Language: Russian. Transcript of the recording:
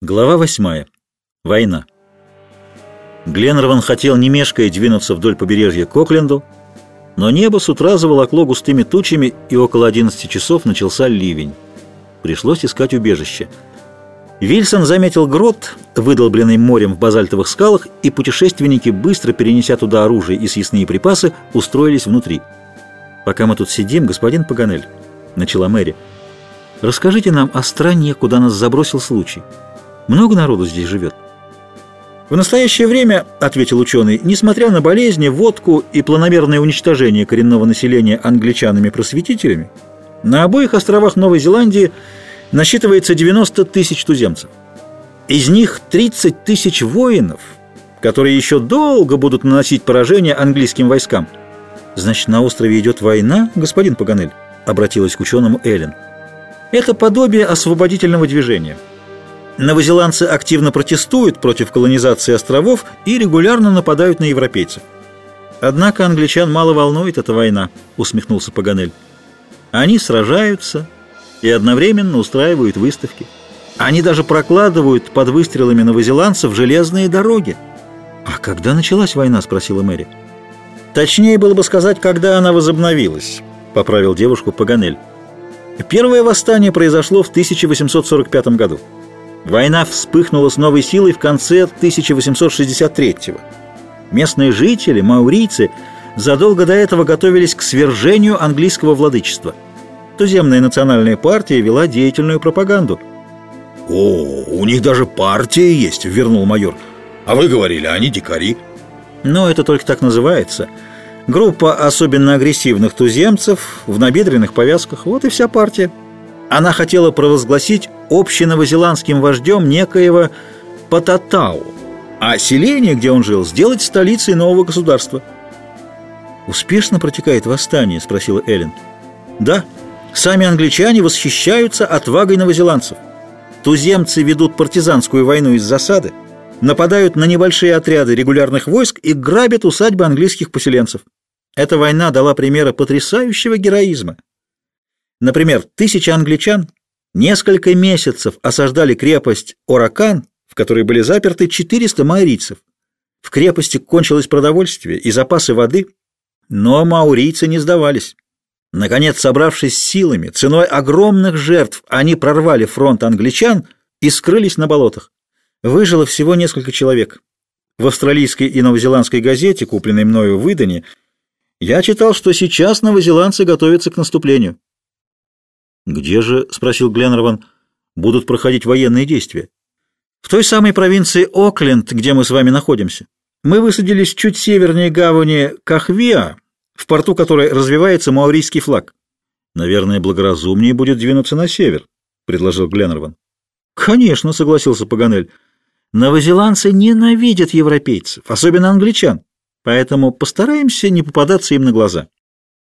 Глава восьмая. Война. Гленнерван хотел не мешкая двинуться вдоль побережья к Окленду, но небо с утра заволокло густыми тучами, и около 11 часов начался ливень. Пришлось искать убежище. Вильсон заметил грот, выдолбленный морем в базальтовых скалах, и путешественники, быстро перенеся туда оружие и съестные припасы, устроились внутри. «Пока мы тут сидим, господин Паганель», — начала Мэри, — «расскажите нам о стране, куда нас забросил случай». Много народу здесь живет? В настоящее время, ответил ученый, несмотря на болезни, водку и планомерное уничтожение коренного населения англичанами-просветителями, на обоих островах Новой Зеландии насчитывается 90 тысяч туземцев. Из них 30 тысяч воинов, которые еще долго будут наносить поражение английским войскам. «Значит, на острове идет война, господин Паганель?» — обратилась к ученому Эллен. «Это подобие освободительного движения». Новозеландцы активно протестуют против колонизации островов и регулярно нападают на европейцев. Однако англичан мало волнует эта война, усмехнулся Паганель. Они сражаются и одновременно устраивают выставки. Они даже прокладывают под выстрелами новозеландцев железные дороги. «А когда началась война?» – спросила Мэри. «Точнее было бы сказать, когда она возобновилась», – поправил девушку Паганель. Первое восстание произошло в 1845 году. Война вспыхнула с новой силой в конце 1863-го. Местные жители, маурийцы, задолго до этого готовились к свержению английского владычества. Туземная национальная партия вела деятельную пропаганду. «О, у них даже партия есть», — вернул майор. «А вы говорили, они дикари». «Но это только так называется. Группа особенно агрессивных туземцев в набедренных повязках. Вот и вся партия». Она хотела провозгласить общеновозеландским вождем некоего Пататау, а селение, где он жил, сделать столицей нового государства. «Успешно протекает восстание?» – спросила Эллен. «Да, сами англичане восхищаются отвагой новозеландцев. Туземцы ведут партизанскую войну из засады, нападают на небольшие отряды регулярных войск и грабят усадьбы английских поселенцев. Эта война дала примеры потрясающего героизма. Например, тысячи англичан несколько месяцев осаждали крепость Оракан, в которой были заперты 400 маорийцев. В крепости кончилось продовольствие и запасы воды, но маурийцы не сдавались. Наконец, собравшись силами, ценой огромных жертв, они прорвали фронт англичан и скрылись на болотах. Выжило всего несколько человек. В австралийской и новозеландской газете, купленной мною в Идане, я читал, что сейчас новозеландцы готовятся к наступлению. «Где же, — спросил Гленнерван, — будут проходить военные действия?» «В той самой провинции Окленд, где мы с вами находимся. Мы высадились чуть севернее гавани Кахвиа, в порту которой развивается маорийский флаг». «Наверное, благоразумнее будет двинуться на север», — предложил Гленнерван. «Конечно», — согласился Паганель. «Новозеландцы ненавидят европейцев, особенно англичан, поэтому постараемся не попадаться им на глаза».